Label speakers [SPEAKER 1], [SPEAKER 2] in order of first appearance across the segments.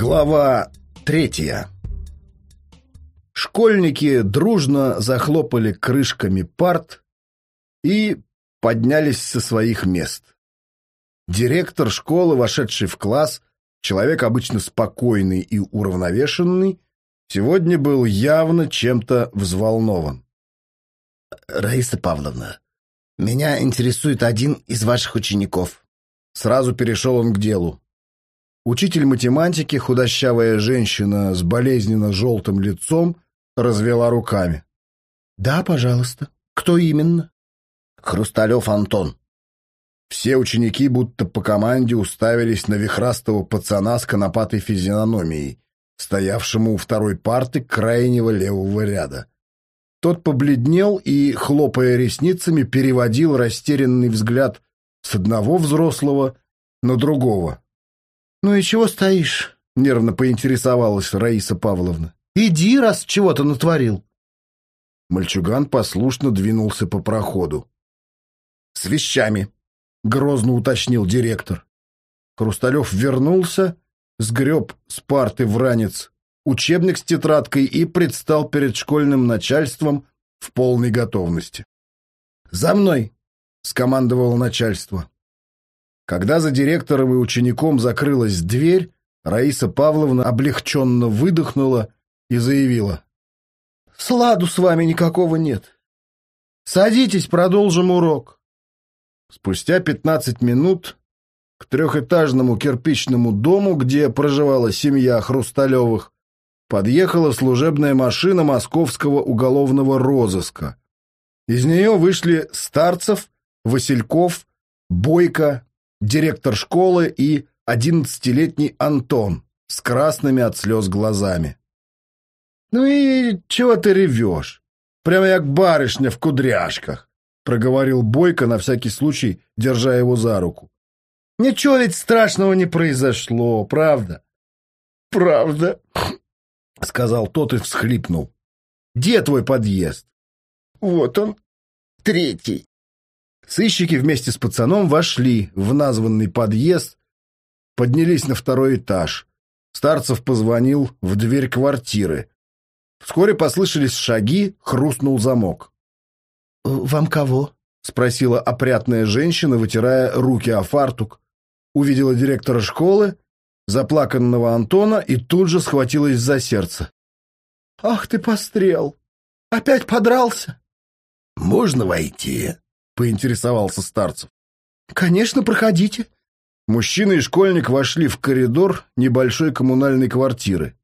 [SPEAKER 1] Глава третья Школьники дружно захлопали крышками парт и поднялись со своих мест. Директор школы, вошедший в класс, человек обычно спокойный и уравновешенный, сегодня был явно чем-то взволнован.
[SPEAKER 2] «Раиса Павловна, меня интересует один из ваших учеников».
[SPEAKER 1] Сразу перешел он к делу. Учитель математики, худощавая женщина с болезненно желтым лицом, развела руками.
[SPEAKER 2] «Да, пожалуйста. Кто именно?»
[SPEAKER 1] «Хрусталев Антон». Все ученики будто по команде уставились на вихрастого пацана с конопатой физиономией, стоявшему у второй парты крайнего левого ряда. Тот побледнел и, хлопая ресницами, переводил растерянный взгляд с одного взрослого на другого.
[SPEAKER 2] «Ну и чего стоишь?» — нервно поинтересовалась Раиса Павловна. «Иди, раз чего-то натворил».
[SPEAKER 1] Мальчуган послушно двинулся по проходу. «С вещами», — грозно уточнил директор. Хрусталев вернулся, сгреб с парты в ранец учебник с тетрадкой и предстал перед школьным начальством в полной готовности. «За мной!» — скомандовало начальство. Когда за директором и учеником закрылась дверь, Раиса Павловна облегченно выдохнула и заявила.
[SPEAKER 2] «Сладу с вами никакого нет. Садитесь, продолжим урок».
[SPEAKER 1] Спустя пятнадцать минут к трехэтажному кирпичному дому, где проживала семья Хрусталевых, подъехала служебная машина московского уголовного розыска. Из нее вышли Старцев, Васильков, Бойко, директор школы и одиннадцатилетний Антон с красными от слез глазами. «Ну и чего ты ревешь? Прямо як барышня в кудряшках», — проговорил Бойко на всякий случай, держа его за руку. «Ничего ведь страшного не произошло, правда?» «Правда», — сказал тот и всхлипнул. «Где твой подъезд?»
[SPEAKER 2] «Вот он, третий».
[SPEAKER 1] Сыщики вместе с пацаном вошли в названный подъезд, поднялись на второй этаж. Старцев позвонил в дверь квартиры. Вскоре послышались шаги, хрустнул замок.
[SPEAKER 2] «Вам кого?»
[SPEAKER 1] — спросила опрятная женщина, вытирая руки о фартук. Увидела директора школы, заплаканного Антона, и тут же схватилась за сердце.
[SPEAKER 2] «Ах ты, пострел! Опять подрался?»
[SPEAKER 1] «Можно войти?» Поинтересовался Старцев.
[SPEAKER 2] «Конечно, проходите».
[SPEAKER 1] Мужчина и школьник вошли в коридор небольшой коммунальной квартиры.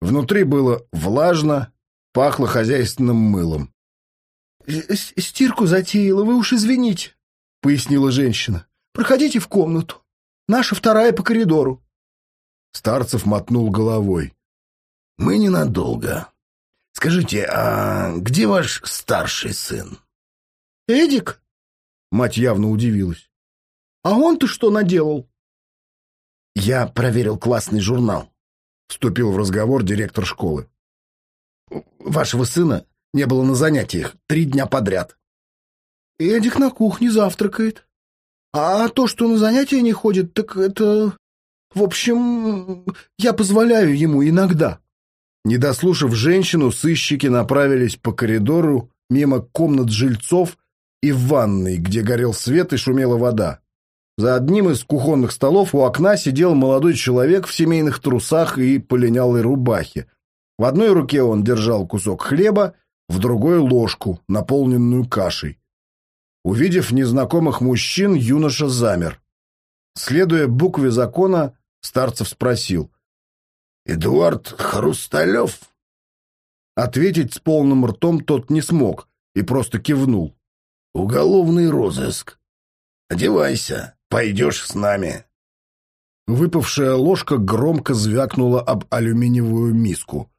[SPEAKER 1] Внутри было влажно, пахло хозяйственным мылом.
[SPEAKER 2] «Стирку затеяла, вы уж извините», — пояснила женщина. «Проходите в комнату. Наша вторая по коридору».
[SPEAKER 1] Старцев мотнул головой.
[SPEAKER 3] «Мы ненадолго. Скажите, а где ваш старший сын?»
[SPEAKER 2] «Эдик?»
[SPEAKER 1] Мать явно удивилась.
[SPEAKER 2] «А он-то что наделал?»
[SPEAKER 3] «Я проверил классный журнал», — вступил в разговор директор школы. «Вашего сына не было на занятиях три дня подряд».
[SPEAKER 2] «Эдик на кухне завтракает. А то, что на занятия не ходит, так это... В общем, я позволяю ему иногда».
[SPEAKER 1] Не дослушав женщину, сыщики направились по коридору мимо комнат жильцов и в ванной, где горел свет и шумела вода. За одним из кухонных столов у окна сидел молодой человек в семейных трусах и полинялой рубахе. В одной руке он держал кусок хлеба, в другой — ложку, наполненную кашей. Увидев незнакомых мужчин, юноша замер. Следуя букве закона, Старцев спросил.
[SPEAKER 3] «Эдуард Хрусталев?»
[SPEAKER 1] Ответить с полным ртом тот не смог и просто кивнул.
[SPEAKER 3] Уголовный розыск. Одевайся, пойдешь с нами.
[SPEAKER 1] Выпавшая ложка громко звякнула об алюминиевую миску.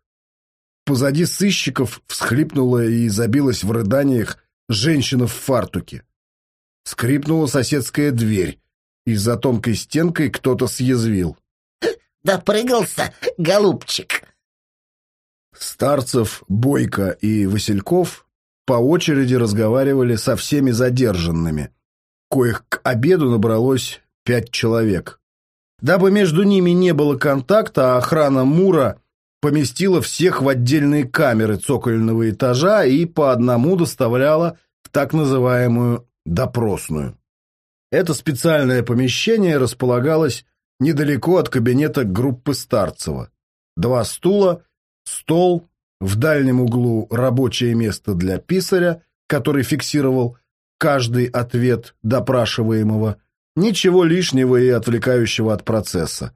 [SPEAKER 1] Позади сыщиков всхлипнула и забилась в рыданиях женщина в фартуке. Скрипнула соседская дверь, и за тонкой стенкой кто-то съязвил.
[SPEAKER 4] «Допрыгался, голубчик!»
[SPEAKER 1] Старцев, Бойко и Васильков по очереди разговаривали со всеми задержанными, коих к обеду набралось пять человек. Дабы между ними не было контакта, охрана Мура поместила всех в отдельные камеры цокольного этажа и по одному доставляла в так называемую допросную. Это специальное помещение располагалось недалеко от кабинета группы Старцева. Два стула, стол, в дальнем углу рабочее место для писаря, который фиксировал каждый ответ допрашиваемого, ничего лишнего и отвлекающего от процесса.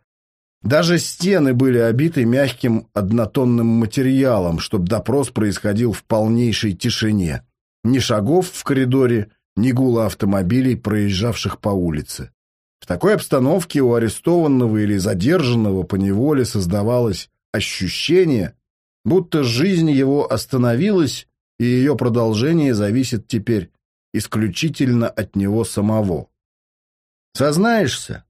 [SPEAKER 1] Даже стены были обиты мягким однотонным материалом, чтобы допрос происходил в полнейшей тишине. Ни шагов в коридоре, ни гула автомобилей, проезжавших по улице. В такой обстановке у арестованного или задержанного по неволе создавалось ощущение, будто жизнь его остановилась, и ее продолжение зависит теперь исключительно от него самого. Сознаешься,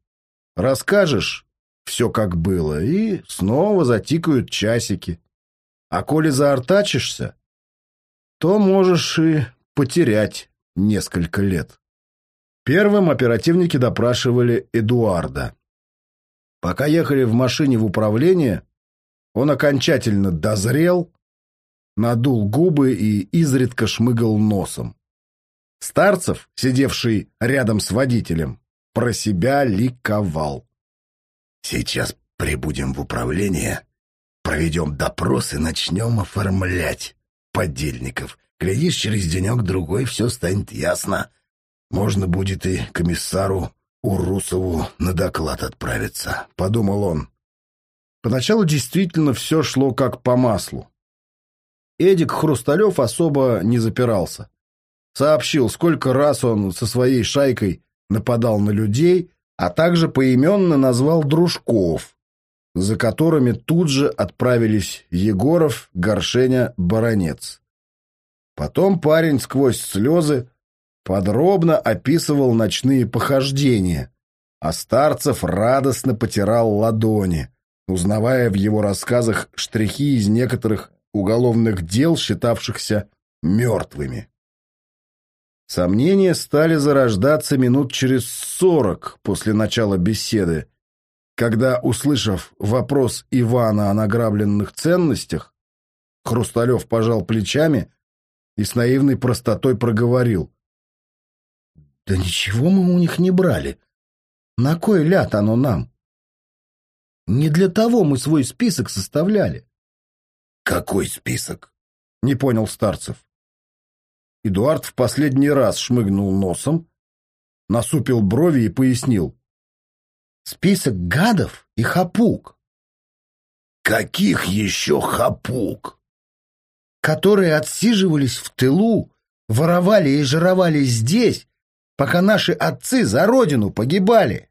[SPEAKER 1] расскажешь, все как было, и снова затикают часики. А коли заортачишься, то можешь и потерять несколько лет. Первым оперативники допрашивали Эдуарда. Пока ехали в машине в управление, он окончательно дозрел, надул губы и изредка шмыгал носом. Старцев, сидевший рядом с водителем, про себя ликовал.
[SPEAKER 3] Сейчас прибудем в управление, проведем допрос и начнем оформлять подельников. Глядишь, через денек-другой все станет ясно. Можно будет и комиссару Урусову на доклад отправиться, — подумал он.
[SPEAKER 1] Поначалу действительно все шло как по маслу. Эдик Хрусталев особо не запирался. Сообщил, сколько раз он со своей шайкой нападал на людей, а также поименно назвал дружков, за которыми тут же отправились Егоров, Горшеня, Баронец. Потом парень сквозь слезы подробно описывал ночные похождения, а Старцев радостно потирал ладони, узнавая в его рассказах штрихи из некоторых уголовных дел, считавшихся мертвыми. Сомнения стали зарождаться минут через сорок после начала беседы, когда, услышав вопрос Ивана о награбленных ценностях, Хрусталев пожал плечами и с наивной простотой проговорил. «Да ничего мы у них не брали. На кой ляд оно нам? Не для того мы свой список составляли».
[SPEAKER 3] «Какой список?»
[SPEAKER 1] — не понял Старцев. Эдуард в последний раз шмыгнул носом, насупил брови и пояснил. «Список гадов и хапук».
[SPEAKER 3] «Каких еще хапук?»
[SPEAKER 1] «Которые отсиживались в тылу, воровали и жировали здесь, пока наши отцы за родину погибали».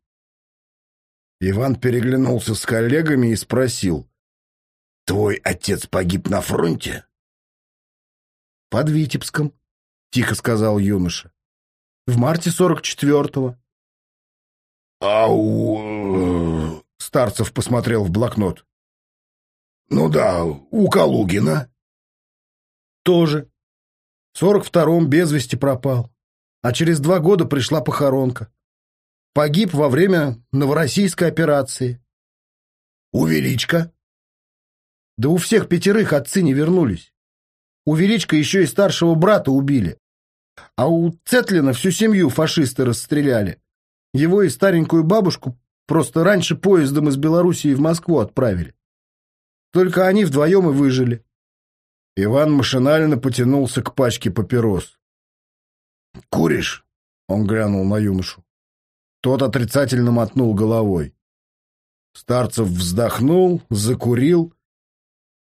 [SPEAKER 1] Иван переглянулся с коллегами и спросил.
[SPEAKER 3] «Твой отец погиб на фронте?»
[SPEAKER 1] «Под Витебском», тихо сказал юноша. В марте сорок четвертого.
[SPEAKER 3] А у...
[SPEAKER 1] Старцев посмотрел в блокнот.
[SPEAKER 3] Ну да, у Калугина.
[SPEAKER 1] Тоже. В сорок втором без вести пропал. А через два года пришла похоронка. Погиб во время новороссийской операции.
[SPEAKER 3] У Величка?
[SPEAKER 1] Да у всех пятерых отцы не вернулись. У Величка еще и старшего брата убили. А у Цетлина всю семью фашисты расстреляли. Его и старенькую бабушку просто раньше поездом из Белоруссии в Москву отправили. Только они вдвоем и выжили. Иван машинально потянулся к пачке папирос.
[SPEAKER 3] «Куришь?» — он глянул на юношу.
[SPEAKER 1] Тот отрицательно мотнул головой. Старцев вздохнул, закурил,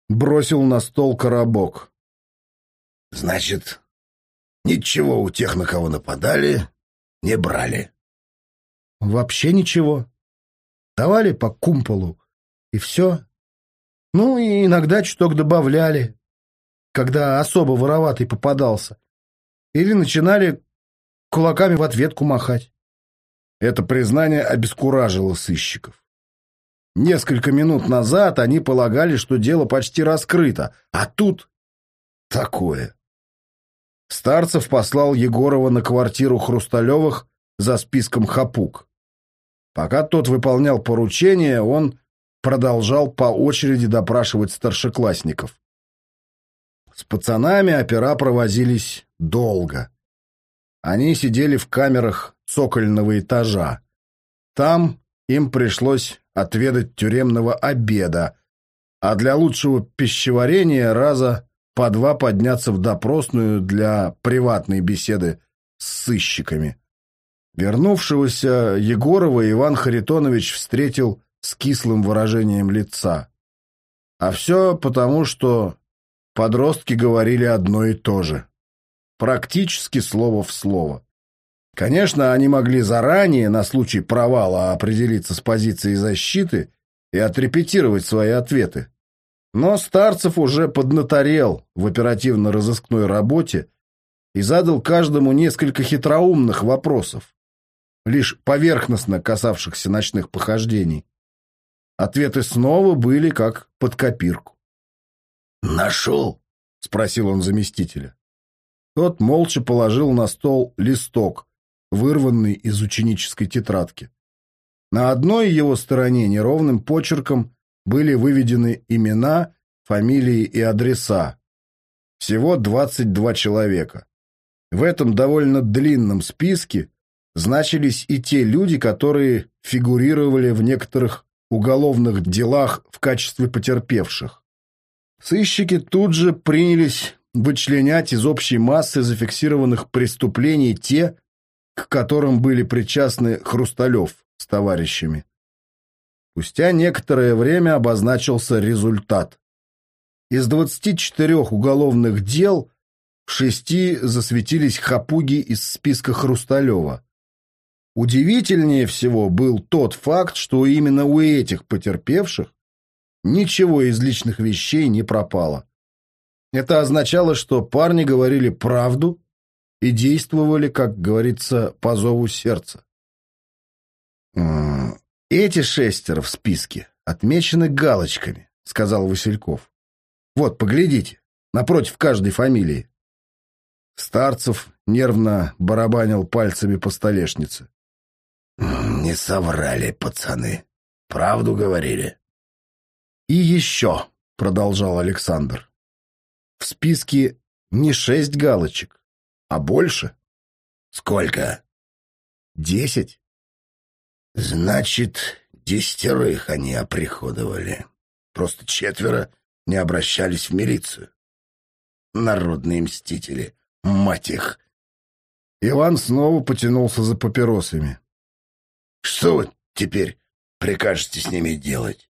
[SPEAKER 1] бросил на стол коробок.
[SPEAKER 3] «Значит, Ничего у тех, на кого нападали, не брали.
[SPEAKER 1] Вообще ничего. Давали по кумполу, и все. Ну, и иногда чуток добавляли, когда особо вороватый попадался. Или начинали кулаками в ответку махать. Это признание обескуражило сыщиков. Несколько минут назад они полагали, что дело почти раскрыто, а тут такое. Старцев послал Егорова на квартиру Хрусталевых за списком хапук. Пока тот выполнял поручение, он продолжал по очереди допрашивать старшеклассников. С пацанами опера провозились долго. Они сидели в камерах цокольного этажа. Там им пришлось отведать тюремного обеда, а для лучшего пищеварения раза по два подняться в допросную для приватной беседы с сыщиками. Вернувшегося Егорова Иван Харитонович встретил с кислым выражением лица. А все потому, что подростки говорили одно и то же. Практически слово в слово. Конечно, они могли заранее, на случай провала, определиться с позицией защиты и отрепетировать свои ответы. Но Старцев уже поднаторел в оперативно-розыскной работе и задал каждому несколько хитроумных вопросов, лишь поверхностно касавшихся ночных похождений. Ответы снова были как под копирку.
[SPEAKER 3] «Нашел?» — спросил он заместителя.
[SPEAKER 1] Тот молча положил на стол листок, вырванный из ученической тетрадки. На одной его стороне неровным почерком были выведены имена, фамилии и адреса. Всего 22 человека. В этом довольно длинном списке значились и те люди, которые фигурировали в некоторых уголовных делах в качестве потерпевших. Сыщики тут же принялись вычленять из общей массы зафиксированных преступлений те, к которым были причастны Хрусталев с товарищами. Спустя некоторое время обозначился результат. Из 24 уголовных дел в шести засветились хапуги из списка Хрусталева. Удивительнее всего был тот факт, что именно у этих потерпевших ничего из личных вещей не пропало. Это означало, что парни говорили правду и действовали, как говорится, по зову сердца. «Эти шестеро в списке отмечены галочками», — сказал Васильков. «Вот, поглядите, напротив каждой фамилии». Старцев нервно барабанил пальцами по столешнице.
[SPEAKER 3] «Не соврали, пацаны. Правду говорили».
[SPEAKER 1] «И еще», — продолжал Александр, — «в списке не шесть галочек, а больше».
[SPEAKER 3] «Сколько?»
[SPEAKER 1] «Десять».
[SPEAKER 3] «Значит, десятерых они оприходовали. Просто четверо не обращались в милицию. Народные мстители, мать их!»
[SPEAKER 1] Иван снова потянулся за папиросами.
[SPEAKER 3] Что вы теперь прикажете с ними делать?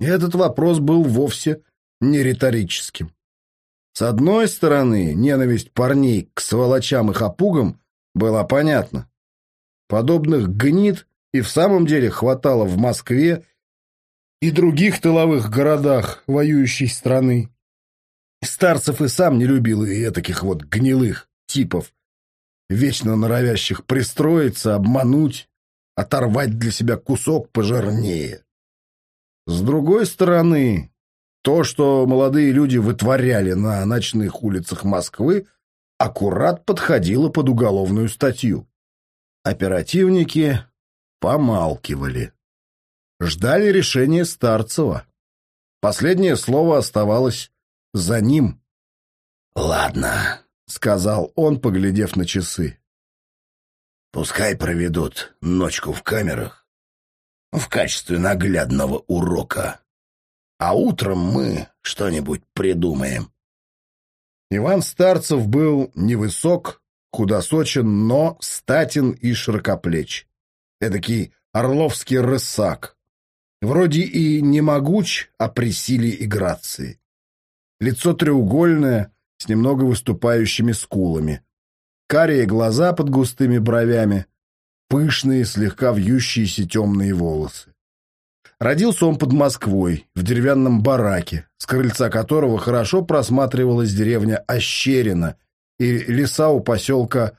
[SPEAKER 1] Этот вопрос был вовсе не риторическим. С одной стороны, ненависть парней к сволочам и хапугам была понятна. Подобных гнид и в самом деле хватало в Москве и других тыловых городах воюющей страны. Старцев и сам не любил и таких вот гнилых типов, вечно норовящих пристроиться, обмануть, оторвать для себя кусок пожирнее. С другой стороны, то, что молодые люди вытворяли на ночных улицах Москвы, аккурат подходило под уголовную статью. Оперативники помалкивали. Ждали решения Старцева. Последнее слово оставалось за ним.
[SPEAKER 3] «Ладно», — сказал он, поглядев на часы. Пускай проведут ночку в камерах в качестве наглядного урока. А утром мы что-нибудь придумаем.
[SPEAKER 1] Иван Старцев был невысок, худосочен, но статен и широкоплеч. Эдакий орловский рысак. Вроде и не могуч, а при силе и грации. Лицо треугольное, с немного выступающими скулами карие глаза под густыми бровями, пышные, слегка вьющиеся темные волосы. Родился он под Москвой, в деревянном бараке, с крыльца которого хорошо просматривалась деревня Ощерина и леса у поселка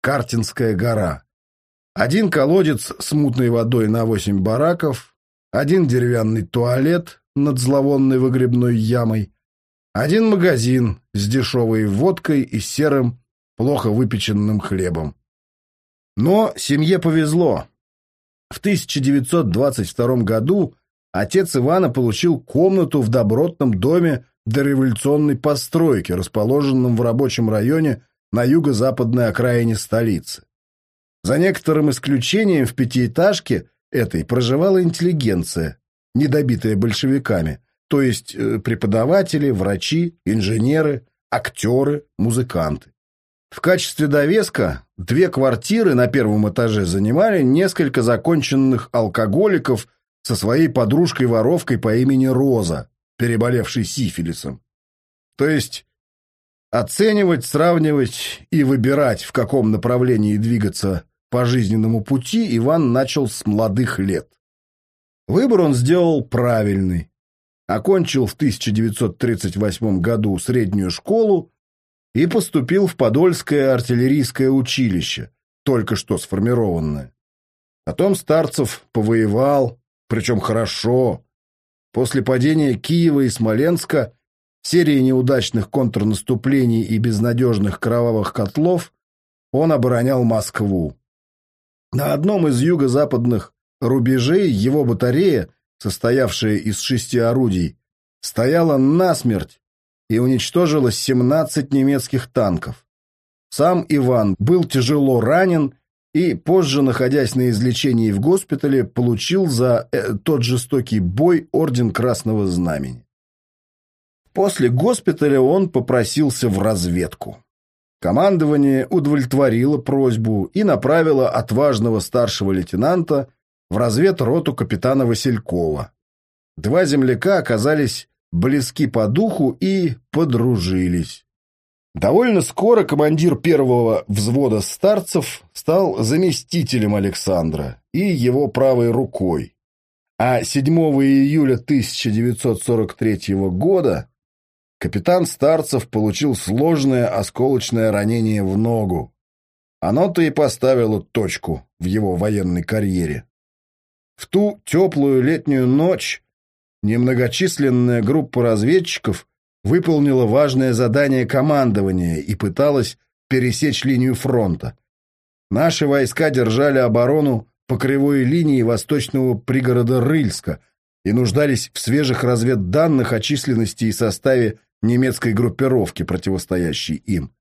[SPEAKER 1] Картинская гора. Один колодец с мутной водой на восемь бараков, один деревянный туалет над зловонной выгребной ямой, один магазин с дешевой водкой и серым плохо выпеченным хлебом. Но семье повезло. В 1922 году отец Ивана получил комнату в добротном доме дореволюционной постройки, расположенном в рабочем районе на юго-западной окраине столицы. За некоторым исключением в пятиэтажке этой проживала интеллигенция, недобитая большевиками, то есть э, преподаватели, врачи, инженеры, актеры, музыканты. В качестве довеска две квартиры на первом этаже занимали несколько законченных алкоголиков со своей подружкой-воровкой по имени Роза, переболевшей сифилисом. То есть оценивать, сравнивать и выбирать, в каком направлении двигаться по жизненному пути, Иван начал с молодых лет. Выбор он сделал правильный. Окончил в 1938 году среднюю школу и поступил в Подольское артиллерийское училище, только что сформированное. Потом Старцев повоевал, причем хорошо. После падения Киева и Смоленска, серии неудачных контрнаступлений и безнадежных кровавых котлов, он оборонял Москву. На одном из юго-западных рубежей его батарея, состоявшая из шести орудий, стояла насмерть и уничтожила 17 немецких танков. Сам Иван был тяжело ранен и, позже, находясь на излечении в госпитале, получил за э, тот жестокий бой Орден Красного Знамени. После госпиталя он попросился в разведку. Командование удовлетворило просьбу и направило отважного старшего лейтенанта в разведроту капитана Василькова. Два земляка оказались близки по духу и подружились. Довольно скоро командир первого взвода старцев стал заместителем Александра и его правой рукой. А 7 июля 1943 года капитан Старцев получил сложное осколочное ранение в ногу. Оно-то и поставило точку в его военной карьере. В ту теплую летнюю ночь немногочисленная группа разведчиков выполнила важное задание командования и пыталась пересечь линию фронта. Наши войска держали оборону по кривой линии восточного пригорода Рыльска и нуждались в свежих разведданных о численности и составе немецкой группировки, противостоящей им.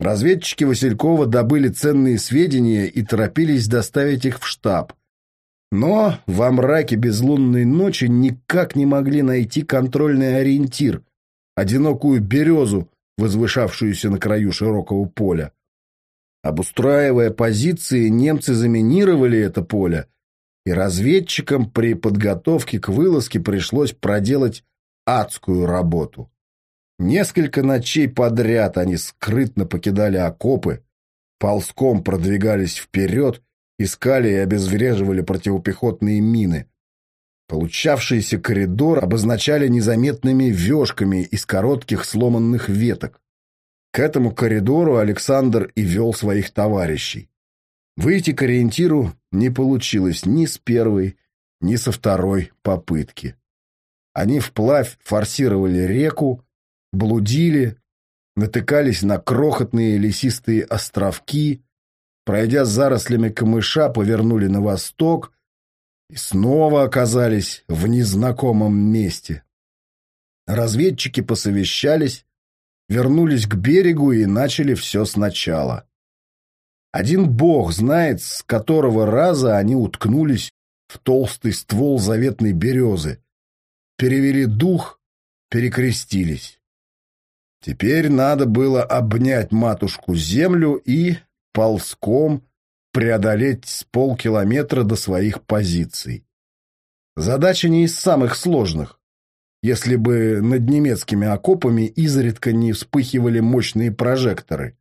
[SPEAKER 1] Разведчики Василькова добыли ценные сведения и торопились доставить их в штаб. Но во мраке безлунной ночи никак не могли найти контрольный ориентир, одинокую березу, возвышавшуюся на краю широкого поля. Обустраивая позиции, немцы заминировали это поле, и разведчикам при подготовке к вылазке пришлось проделать адскую работу. Несколько ночей подряд они скрытно покидали окопы, ползком продвигались вперед искали и обезвреживали противопехотные мины. Получавшийся коридор обозначали незаметными вешками из коротких сломанных веток. К этому коридору Александр и вел своих товарищей. Выйти к ориентиру не получилось ни с первой, ни со второй попытки. Они вплавь форсировали реку, блудили, натыкались на крохотные лесистые островки, Пройдя зарослями камыша, повернули на восток и снова оказались в незнакомом месте. Разведчики посовещались, вернулись к берегу и начали все сначала. Один бог знает, с которого раза они уткнулись в толстый ствол заветной березы, перевели дух, перекрестились. Теперь надо было обнять матушку землю и ползком преодолеть с полкилометра до своих позиций. Задача не из самых сложных. Если бы над немецкими окопами изредка не вспыхивали мощные прожекторы.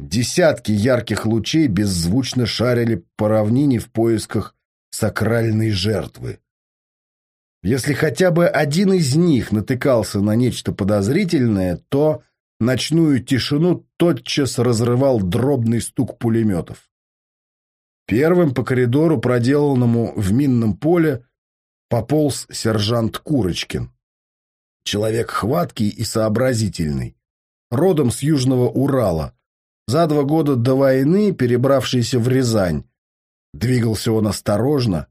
[SPEAKER 1] Десятки ярких лучей беззвучно шарили по равнине в поисках сакральной жертвы. Если хотя бы один из них натыкался на нечто подозрительное, то Ночную тишину тотчас разрывал дробный стук пулеметов. Первым по коридору, проделанному в минном поле, пополз сержант Курочкин. Человек хваткий и сообразительный, родом с Южного Урала, за два года до войны перебравшийся в Рязань, Двигался он осторожно,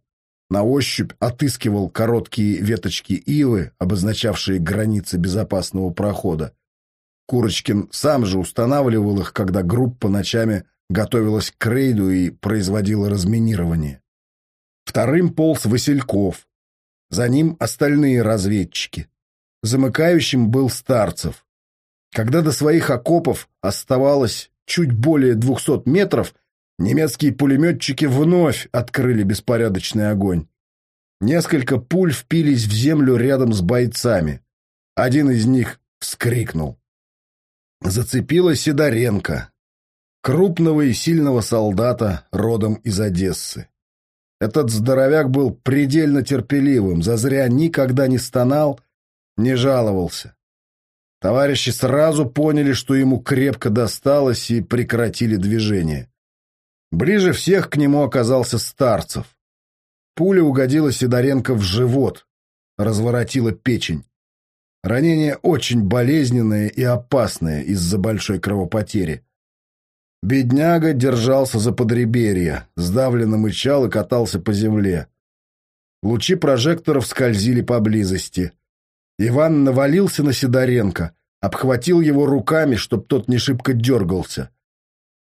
[SPEAKER 1] на ощупь отыскивал короткие веточки ивы, обозначавшие границы безопасного прохода. Курочкин сам же устанавливал их, когда группа ночами готовилась к рейду и производила разминирование. Вторым полз Васильков. За ним остальные разведчики. Замыкающим был Старцев. Когда до своих окопов оставалось чуть более двухсот метров, немецкие пулеметчики вновь открыли беспорядочный огонь. Несколько пуль впились в землю рядом с бойцами. Один из них вскрикнул. Зацепила Сидоренко, крупного и сильного солдата, родом из Одессы. Этот здоровяк был предельно терпеливым, зазря никогда не стонал, не жаловался. Товарищи сразу поняли, что ему крепко досталось, и прекратили движение. Ближе всех к нему оказался Старцев. Пуля угодила Сидоренко в живот, разворотила печень. Ранение очень болезненное и опасное из-за большой кровопотери. Бедняга держался за подреберье, сдавленно мычал и катался по земле. Лучи прожекторов скользили поблизости. Иван навалился на Сидоренко, обхватил его руками, чтоб тот не шибко дергался.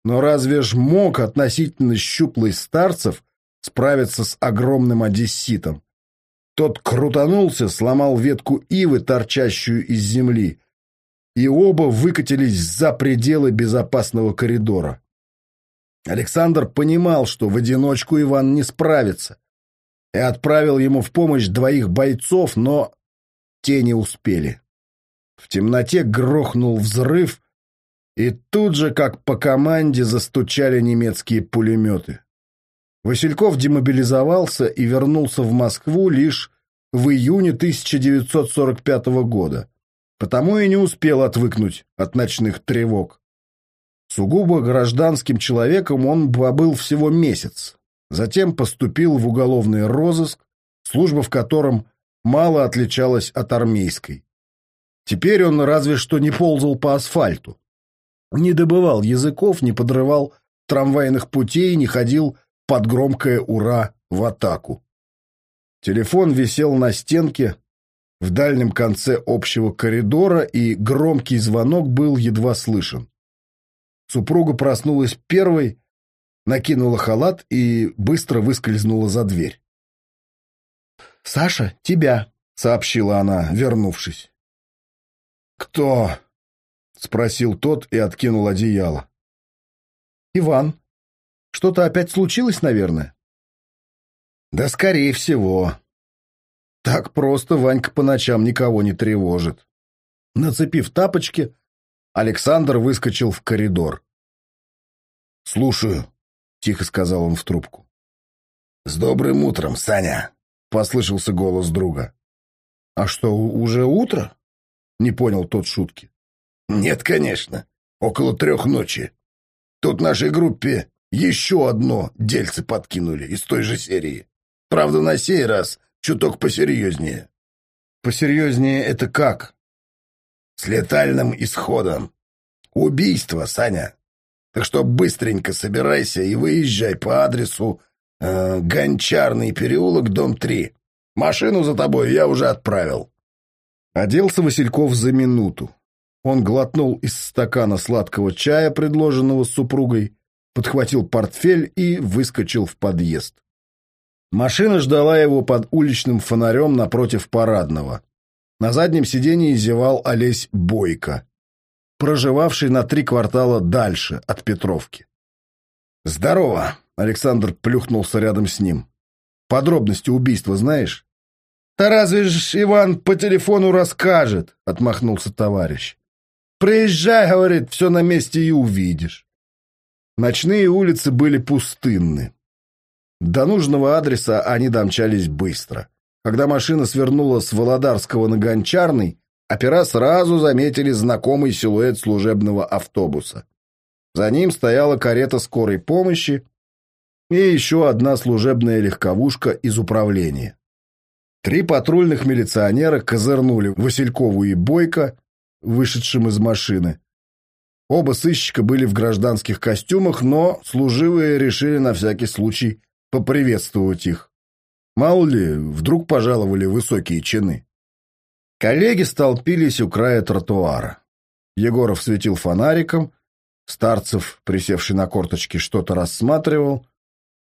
[SPEAKER 1] Но разве ж мог относительно щуплый старцев справиться с огромным одесситом? Тот крутанулся, сломал ветку ивы, торчащую из земли, и оба выкатились за пределы безопасного коридора. Александр понимал, что в одиночку Иван не справится, и отправил ему в помощь двоих бойцов, но те не успели. В темноте грохнул взрыв, и тут же, как по команде, застучали немецкие пулеметы. Васильков демобилизовался и вернулся в Москву лишь в июне 1945 года, потому и не успел отвыкнуть от ночных тревог. Сугубо гражданским человеком он побыл всего месяц, затем поступил в уголовный розыск, служба в котором мало отличалась от армейской. Теперь он разве что не ползал по асфальту, не добывал языков, не подрывал трамвайных путей, не ходил под громкое «Ура!» в атаку. Телефон висел на стенке в дальнем конце общего коридора, и громкий звонок был едва слышен. Супруга проснулась первой, накинула халат и быстро выскользнула за дверь.
[SPEAKER 2] «Саша, тебя», — сообщила она, вернувшись.
[SPEAKER 1] «Кто?» — спросил тот и откинул одеяло.
[SPEAKER 2] «Иван. Что-то опять случилось, наверное?»
[SPEAKER 1] «Да, скорее всего. Так просто Ванька по ночам никого не тревожит». Нацепив тапочки, Александр выскочил в коридор. «Слушаю», — тихо сказал он в трубку.
[SPEAKER 3] «С добрым утром, Саня!»
[SPEAKER 1] — послышался голос друга. «А что, уже утро?» — не понял тот шутки.
[SPEAKER 3] «Нет, конечно. Около трех ночи. Тут нашей группе еще одно дельце подкинули из той же серии. Правда, на сей раз чуток посерьезнее».
[SPEAKER 1] «Посерьезнее это как?»
[SPEAKER 3] «С летальным исходом. Убийство, Саня. Так что быстренько собирайся и выезжай по адресу э, Гончарный переулок, дом 3. Машину за тобой я уже отправил».
[SPEAKER 1] Оделся Васильков за минуту. Он глотнул из стакана сладкого чая, предложенного супругой, подхватил портфель и выскочил в подъезд. Машина ждала его под уличным фонарем напротив парадного. На заднем сиденье зевал Олесь Бойко, проживавший на три квартала дальше от Петровки. «Здорово!» — Александр плюхнулся рядом с ним. «Подробности убийства знаешь?» «Да разве ж Иван по телефону расскажет?» — отмахнулся товарищ. «Приезжай, — говорит, — все на месте и увидишь». Ночные улицы были пустынны. До нужного адреса они домчались быстро. Когда машина свернула с Володарского на Гончарный, опера сразу заметили знакомый силуэт служебного автобуса. За ним стояла карета скорой помощи и еще одна служебная легковушка из управления. Три патрульных милиционера козырнули Василькову и Бойко, вышедшим из машины. Оба сыщика были в гражданских костюмах, но служивые решили на всякий случай поприветствовать их. Мало ли, вдруг пожаловали высокие чины. Коллеги столпились у края тротуара. Егоров светил фонариком, Старцев, присевший на корточки, что-то рассматривал.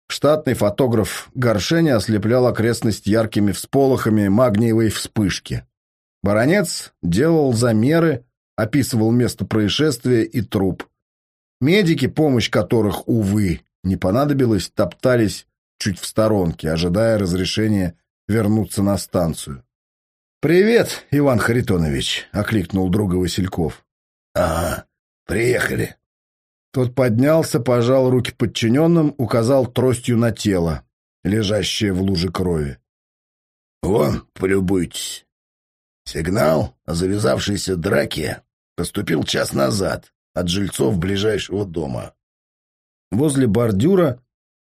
[SPEAKER 1] Штатный фотограф Горшеня ослеплял окрестность яркими всполохами магниевой вспышки. Баронец делал замеры, описывал место происшествия и труп. Медики, помощь которых, увы, не понадобилась, топтались чуть в сторонке, ожидая разрешения вернуться на станцию. «Привет, Иван Харитонович!» — окликнул друга Васильков.
[SPEAKER 3] «Ага, приехали».
[SPEAKER 1] Тот поднялся, пожал руки подчиненным, указал тростью на тело, лежащее в луже крови.
[SPEAKER 3] «Вон, полюбуйтесь. Сигнал о завязавшейся драке поступил час назад от жильцов ближайшего дома.
[SPEAKER 1] Возле бордюра,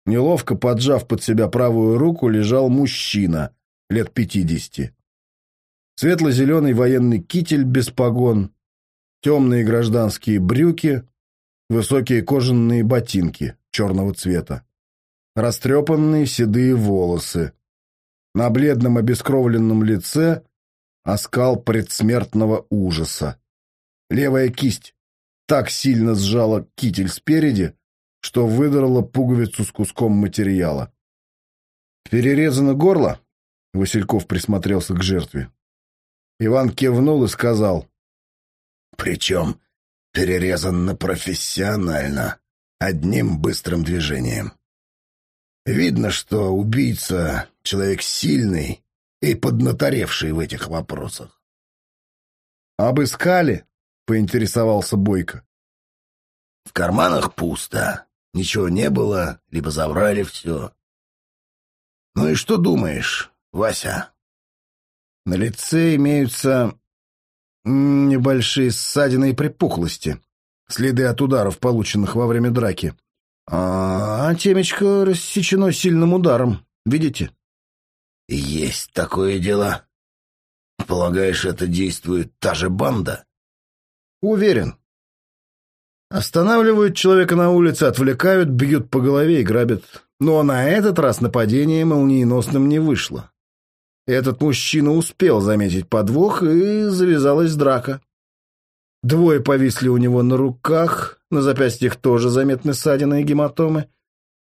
[SPEAKER 1] неловко поджав под себя правую руку, лежал мужчина лет пятидесяти. Светло-зеленый военный китель без погон, темные гражданские брюки, высокие кожаные ботинки черного цвета, растрепанные седые волосы. На бледном обескровленном лице оскал предсмертного ужаса. Левая кисть так сильно сжала китель спереди, что выдрала пуговицу с куском материала. «Перерезано горло?» — Васильков присмотрелся к жертве. Иван кивнул и сказал.
[SPEAKER 3] Причем перерезано профессионально, одним быстрым движением. Видно, что убийца — человек сильный и поднаторевший в этих вопросах.
[SPEAKER 1] «Обыскали?» — поинтересовался Бойко.
[SPEAKER 3] В карманах пусто, ничего не было, либо забрали все. Ну и что думаешь, Вася?
[SPEAKER 1] На лице имеются небольшие ссадины и припухлости, следы от ударов, полученных во время драки. А, -а, -а темечко рассечено сильным ударом, видите?
[SPEAKER 3] Есть такое дело. Полагаешь, это действует та же банда?
[SPEAKER 1] Уверен. Останавливают человека на улице, отвлекают, бьют по голове и грабят. Но на этот раз нападение молниеносным не вышло. Этот мужчина успел заметить подвох, и завязалась драка. Двое повисли у него на руках, на запястьях тоже заметны ссадины и гематомы.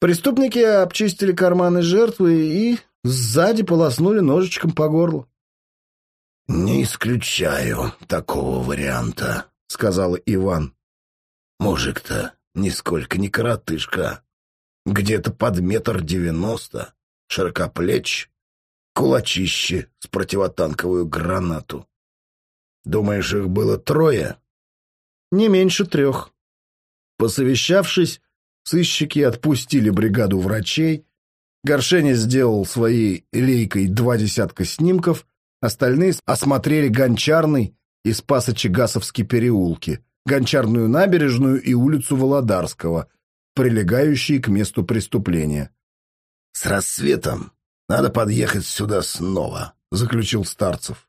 [SPEAKER 1] Преступники обчистили карманы жертвы и сзади полоснули ножичком по горлу.
[SPEAKER 3] «Не исключаю такого варианта», — сказал Иван. «Мужик-то нисколько не коротышка. Где-то под метр девяносто, широкоплеч, кулачище с противотанковую гранату. Думаешь, их было трое?
[SPEAKER 1] Не меньше трех. Посовещавшись, сыщики отпустили бригаду врачей, Горшеня сделал своей лейкой два десятка снимков, остальные осмотрели Гончарный и Спасо-Чегасовский переулки, Гончарную набережную и улицу Володарского, прилегающие к месту преступления.
[SPEAKER 3] «С рассветом надо подъехать сюда снова», — заключил Старцев.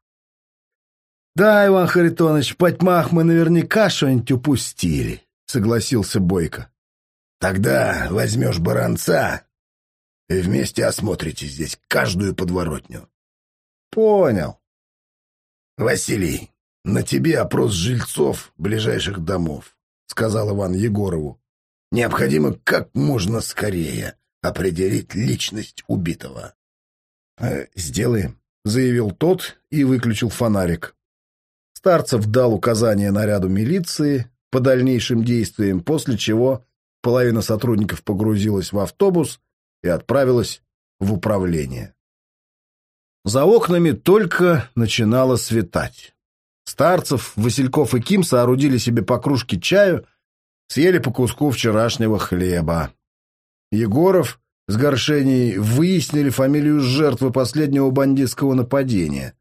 [SPEAKER 1] «Да, Иван Харитонович, в потьмах мы наверняка что-нибудь упустили», — согласился Бойко.
[SPEAKER 3] «Тогда возьмешь баранца и вместе осмотрите здесь каждую подворотню».
[SPEAKER 1] «Понял».
[SPEAKER 3] «Василий, на тебе опрос жильцов ближайших домов», — сказал Иван Егорову. «Необходимо как можно скорее определить личность убитого».
[SPEAKER 1] «Э, «Сделаем», — заявил тот и выключил фонарик. Старцев дал указание наряду милиции по дальнейшим действиям, после чего половина сотрудников погрузилась в автобус и отправилась в управление. За окнами только начинало светать. Старцев, Васильков и Ким соорудили себе по кружке чаю, съели по куску вчерашнего хлеба. Егоров с Горшеней выяснили фамилию жертвы последнего бандитского нападения.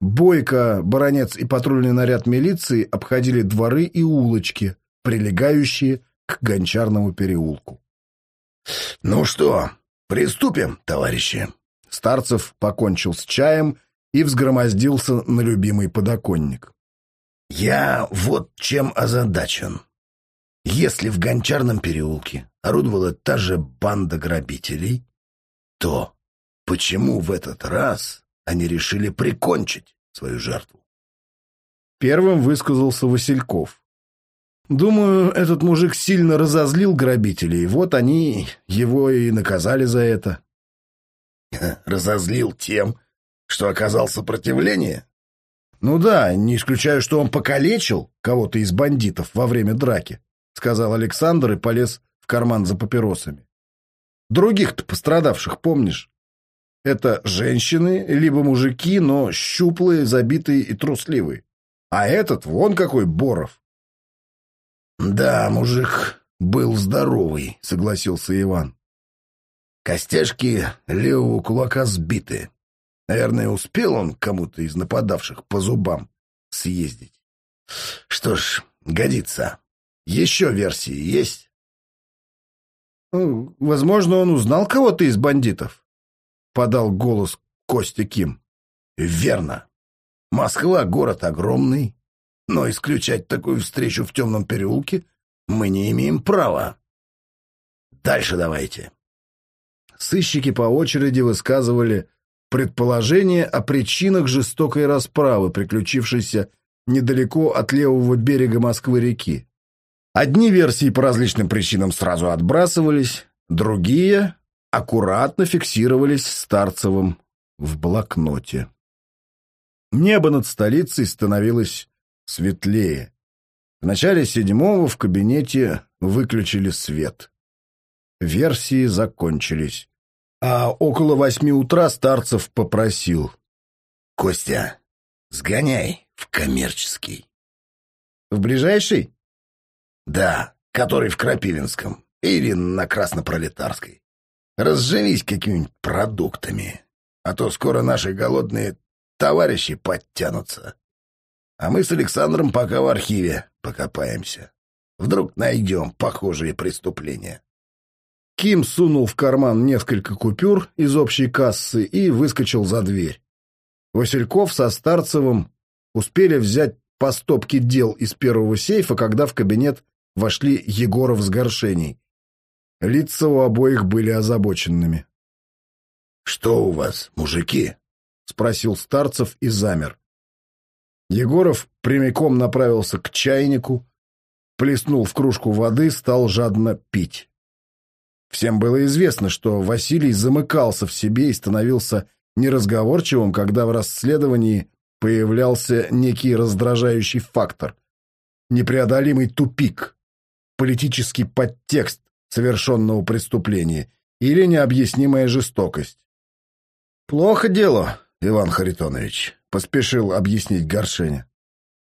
[SPEAKER 1] Бойко, баронец и патрульный наряд милиции обходили дворы и улочки, прилегающие к Гончарному переулку.
[SPEAKER 3] «Ну что, приступим, товарищи?»
[SPEAKER 1] Старцев покончил с чаем и взгромоздился на любимый подоконник.
[SPEAKER 3] «Я вот чем озадачен. Если в Гончарном переулке орудовала та же банда грабителей, то почему в этот раз они решили прикончить свою жертву?
[SPEAKER 1] Первым высказался Васильков. Думаю, этот мужик сильно разозлил грабителей, вот они его и наказали за это.
[SPEAKER 3] Разозлил тем, что оказал сопротивление?
[SPEAKER 1] Ну да, не исключаю, что он покалечил кого-то из бандитов во время драки, сказал Александр и полез в карман за папиросами. Других-то пострадавших помнишь? Это женщины, либо мужики, но щуплые, забитые и трусливые. А этот вон какой Боров.
[SPEAKER 3] Да, мужик был здоровый, согласился Иван. Костяшки левого кулака сбиты. Наверное, успел он кому-то из нападавших по зубам съездить. Что ж, годится. Еще версии есть?
[SPEAKER 1] Ну, возможно, он узнал кого-то из бандитов, подал голос Костя Ким.
[SPEAKER 3] Верно. Москва — город огромный, но исключать такую встречу в темном переулке мы не имеем права. Дальше давайте.
[SPEAKER 1] Сыщики по очереди высказывали предположение о причинах жестокой расправы, приключившейся недалеко от левого берега Москвы-реки. Одни версии по различным причинам сразу отбрасывались, другие аккуратно фиксировались Старцевым в блокноте. Небо над столицей становилось светлее. В начале седьмого в кабинете выключили свет. Версии закончились. А около восьми утра Старцев попросил.
[SPEAKER 3] — Костя, сгоняй в коммерческий.
[SPEAKER 1] — В ближайший?
[SPEAKER 3] — Да, который в Крапивинском или на Краснопролетарской. Разживись какими-нибудь продуктами, а то скоро наши голодные товарищи подтянутся. А мы с Александром пока в архиве покопаемся. Вдруг найдем похожие преступления.
[SPEAKER 1] Ким сунул в карман несколько купюр из общей кассы и выскочил за дверь. Васильков со Старцевым успели взять по стопке дел из первого сейфа, когда в кабинет вошли Егоров с горшеней. Лица у обоих были озабоченными.
[SPEAKER 3] — Что у вас, мужики? — спросил Старцев и замер.
[SPEAKER 1] Егоров прямиком направился к чайнику, плеснул в кружку воды, стал жадно пить. Всем было известно, что Василий замыкался в себе и становился неразговорчивым, когда в расследовании появлялся некий раздражающий фактор, непреодолимый тупик, политический подтекст совершенного преступления или необъяснимая жестокость. «Плохо дело, Иван Харитонович», — поспешил объяснить Горшеня.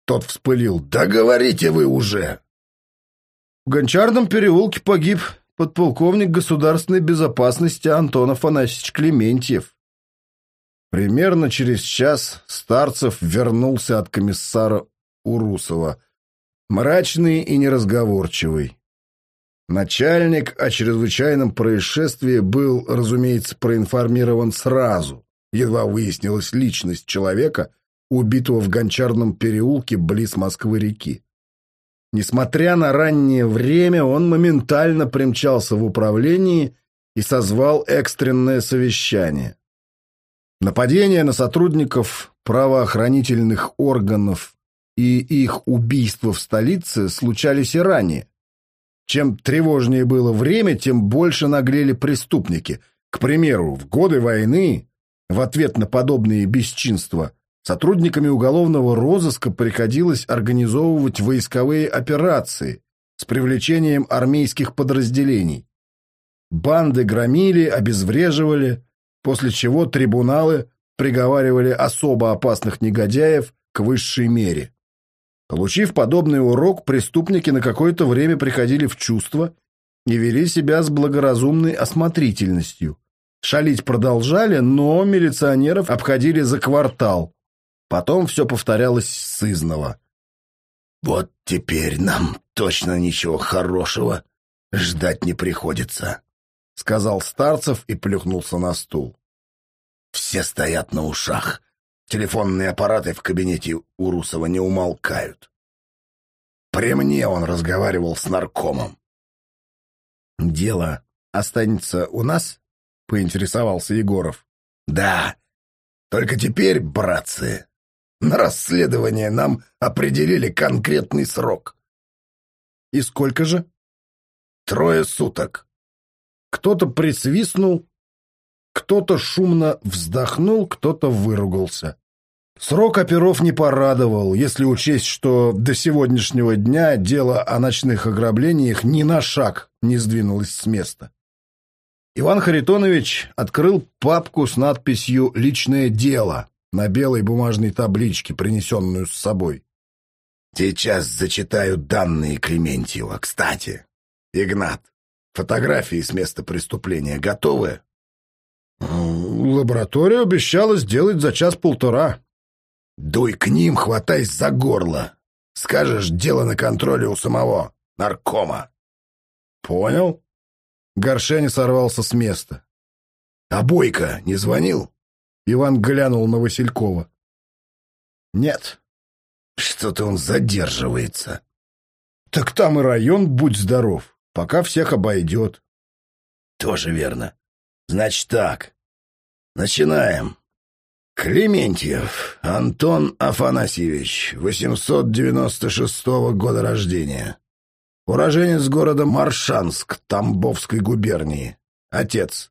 [SPEAKER 1] Тот вспылил. «Да говорите вы уже!» В Гончарном переулке погиб подполковник государственной безопасности Антон Афанасьевич Клементьев. Примерно через час Старцев вернулся от комиссара Урусова, мрачный и неразговорчивый. Начальник о чрезвычайном происшествии был, разумеется, проинформирован сразу, едва выяснилась личность человека, убитого в Гончарном переулке близ Москвы-реки. Несмотря на раннее время, он моментально примчался в управлении и созвал экстренное совещание. Нападения на сотрудников правоохранительных органов и их убийства в столице случались и ранее. Чем тревожнее было время, тем больше наглели преступники. К примеру, в годы войны, в ответ на подобные бесчинства, Сотрудниками уголовного розыска приходилось организовывать войсковые операции с привлечением армейских подразделений. Банды громили, обезвреживали, после чего трибуналы приговаривали особо опасных негодяев к высшей мере. Получив подобный урок, преступники на какое-то время приходили в чувство и вели себя с благоразумной осмотрительностью. Шалить продолжали, но милиционеров обходили за квартал, Потом все повторялось сызново.
[SPEAKER 3] «Вот теперь нам точно ничего хорошего ждать не приходится», — сказал Старцев и плюхнулся на стул. «Все стоят на ушах. Телефонные аппараты в кабинете Урусова не умолкают. При мне он разговаривал с наркомом».
[SPEAKER 1] «Дело останется у нас?» — поинтересовался Егоров.
[SPEAKER 3] Да, только теперь, братцы, на расследование нам определили конкретный срок.
[SPEAKER 1] И сколько же?
[SPEAKER 3] Трое суток.
[SPEAKER 1] Кто-то присвистнул, кто-то шумно вздохнул, кто-то выругался. Срок оперов не порадовал, если учесть, что до сегодняшнего дня дело о ночных ограблениях ни на шаг не сдвинулось с места. Иван Харитонович открыл папку с надписью «Личное дело» на белой бумажной табличке, принесенную с собой.
[SPEAKER 3] Сейчас зачитаю данные Клементьева. Кстати, Игнат, фотографии с места преступления готовы?
[SPEAKER 1] Лаборатория обещала сделать за час-полтора.
[SPEAKER 3] Дуй к ним, хватайся за горло. Скажешь, дело на контроле у самого наркома.
[SPEAKER 1] Понял. Горшень сорвался с места.
[SPEAKER 3] А Бойко не звонил?
[SPEAKER 1] Иван глянул на Василькова. Нет.
[SPEAKER 3] Что-то он задерживается.
[SPEAKER 1] Так там и район, будь здоров. Пока всех обойдет.
[SPEAKER 3] Тоже верно. Значит так. Начинаем. Клементьев Антон Афанасьевич, 896 года рождения. Уроженец города Маршанск Тамбовской губернии. Отец.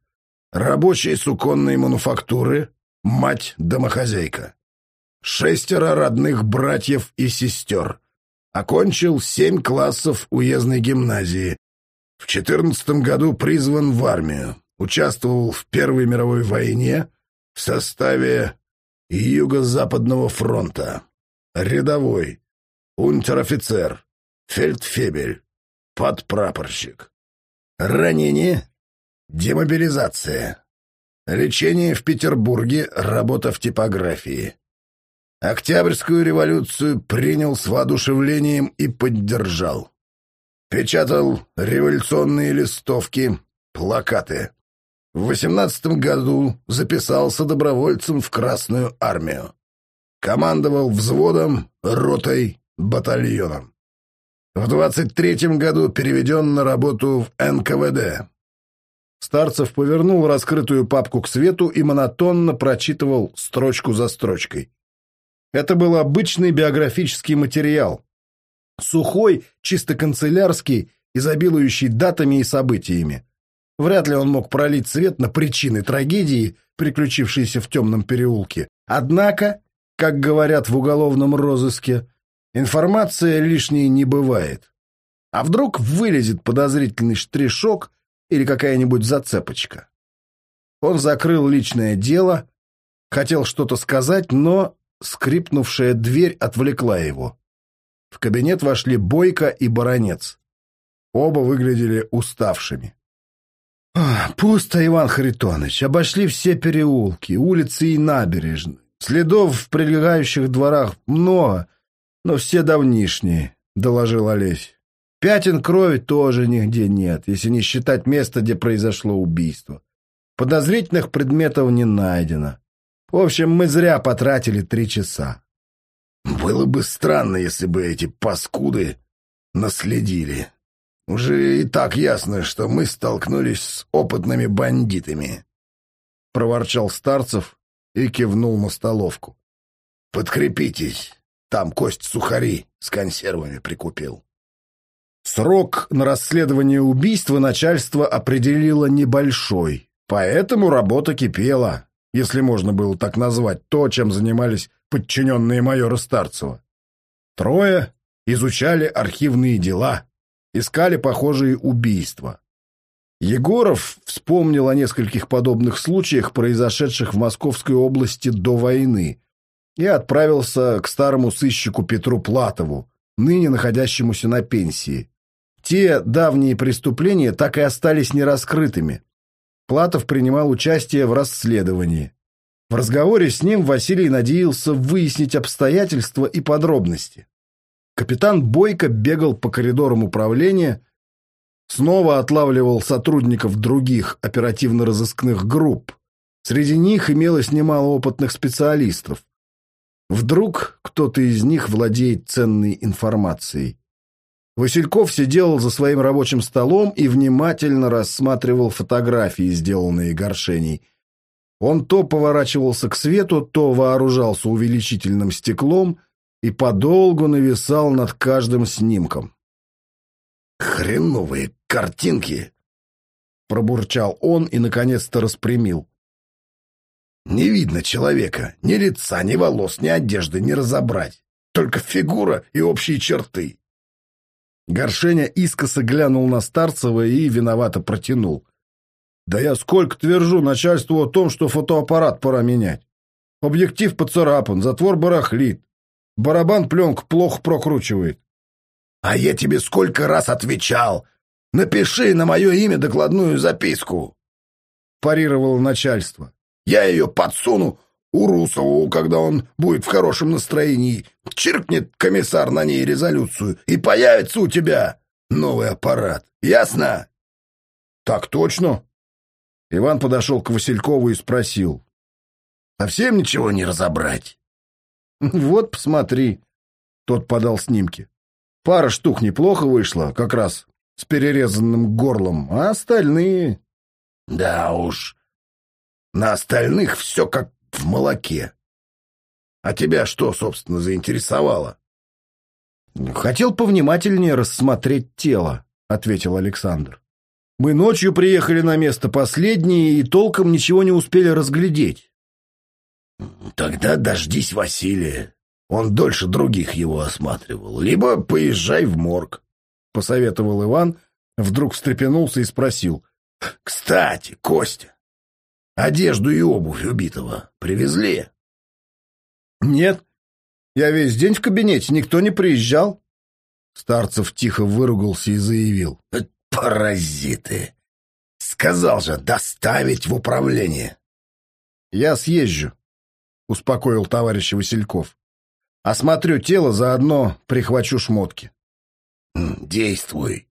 [SPEAKER 3] Рабочий суконной мануфактуры, мать домохозяйка. Шестеро родных братьев и сестер. Окончил семь классов уездной гимназии. В четырнадцатом году призван в армию. Участвовал в Первой мировой войне в составе Юго-Западного фронта. Рядовой, унтер-офицер, фельдфебель, подпрапорщик. Ранение, демобилизация. Лечение в Петербурге, работа в типографии. Октябрьскую революцию принял с воодушевлением и поддержал. Печатал революционные листовки, плакаты. В 18 году записался добровольцем в Красную армию. Командовал взводом, ротой, батальоном. В 23 году переведен на работу в НКВД.
[SPEAKER 1] Старцев повернул раскрытую папку к свету и монотонно прочитывал строчку за строчкой. Это был обычный биографический материал. Сухой, чисто канцелярский, изобилующий датами и событиями. Вряд ли он мог пролить свет на причины трагедии, приключившейся в темном переулке. Однако, как говорят в уголовном розыске, информация лишней не бывает. А вдруг вылезет подозрительный штришок или какая-нибудь зацепочка? Он закрыл личное дело, хотел что-то сказать, но скрипнувшая дверь отвлекла его. В кабинет вошли Бойко и Баронец. Оба выглядели уставшими. «Пусто, Иван Харитонович. Обошли все переулки, улицы и набережные. Следов в прилегающих дворах много, но все давнишние», — доложил Олесь. «Пятен крови тоже нигде нет, если не считать место, где произошло убийство. Подозрительных предметов не найдено. В общем, мы зря потратили три часа».
[SPEAKER 3] «Было бы странно, если бы эти паскуды наследили», уже и так ясно, что мы столкнулись с опытными бандитами. Проворчал Старцев и кивнул на столовку. Подкрепитесь. Там кость сухари с консервами прикупил.
[SPEAKER 1] Срок на расследование убийства начальство определило небольшой, поэтому работа кипела, если можно было так назвать то, чем занимались подчиненные майора Старцева. Трое изучали архивные дела, искали похожие убийства. Егоров вспомнил о нескольких подобных случаях, произошедших в Московской области до войны, и отправился к старому сыщику Петру Платову, ныне находящемуся на пенсии. Те давние преступления так и остались нераскрытыми. Платов принимал участие в расследовании. В разговоре с ним Василий надеялся выяснить обстоятельства и подробности. Капитан Бойко бегал по коридорам управления, снова отлавливал сотрудников других оперативно-розыскных групп. Среди них имелось немало опытных специалистов. Вдруг кто-то из них владеет ценной информацией. Васильков сидел за своим рабочим столом и внимательно рассматривал фотографии, сделанные Горшеней. Он то поворачивался к свету, то вооружался увеличительным стеклом и подолгу нависал над каждым снимком.
[SPEAKER 3] «Хреновые картинки!»
[SPEAKER 1] — пробурчал он и, наконец-то, распрямил.
[SPEAKER 3] «Не видно человека, ни лица, ни волос, ни одежды не разобрать. Только фигура и общие черты.
[SPEAKER 1] Горшеня искоса глянул на Старцева и виновато протянул. «Да я сколько твержу начальству о том, что фотоаппарат пора менять. Объектив поцарапан, затвор барахлит. Барабан пленку плохо прокручивает».
[SPEAKER 3] «А я тебе сколько раз отвечал! Напиши на мое имя докладную записку!»
[SPEAKER 1] Парировало начальство.
[SPEAKER 3] «Я ее подсуну Урусову, когда он будет в хорошем настроении, чиркнет комиссар на ней резолюцию, и появится у тебя новый аппарат. Ясно?
[SPEAKER 1] Так точно. Иван подошел к Василькову и спросил.
[SPEAKER 3] Совсем ничего не разобрать?
[SPEAKER 1] Вот, посмотри. Тот подал снимки. Пара штук неплохо вышла, как раз с перерезанным горлом, а остальные...
[SPEAKER 3] Да уж, на остальных все как в молоке. А тебя что, собственно, заинтересовало?
[SPEAKER 1] Хотел повнимательнее рассмотреть тело, ответил Александр. Мы ночью приехали на место последние и толком ничего не успели разглядеть.
[SPEAKER 3] Тогда дождись Василия. Он дольше других его осматривал. Либо поезжай в морг, — посоветовал Иван, вдруг встрепенулся и спросил. — Кстати, Костя, Одежду и обувь убитого привезли?
[SPEAKER 1] Нет. Я весь день в кабинете, никто не приезжал. Старцев тихо выругался и заявил.
[SPEAKER 3] Паразиты! Сказал же, доставить в управление.
[SPEAKER 1] Я съезжу, успокоил товарищ Васильков. Осмотрю тело, заодно прихвачу шмотки.
[SPEAKER 3] Действуй.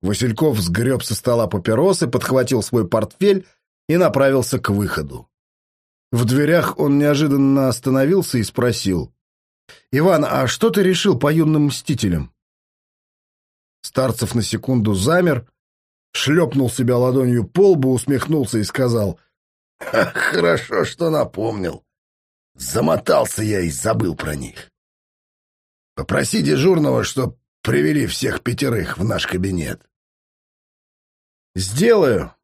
[SPEAKER 1] Васильков сгреб со стола папиросы, подхватил свой портфель и направился к выходу. В дверях он неожиданно остановился и спросил. «Иван, а что ты решил по юным мстителям?» Старцев на секунду замер, шлепнул себя ладонью по лбу, усмехнулся и сказал.
[SPEAKER 3] «Хорошо, что напомнил. Замотался я и забыл про них. Попроси дежурного, чтоб привели всех пятерых в наш кабинет».
[SPEAKER 1] «Сделаю»,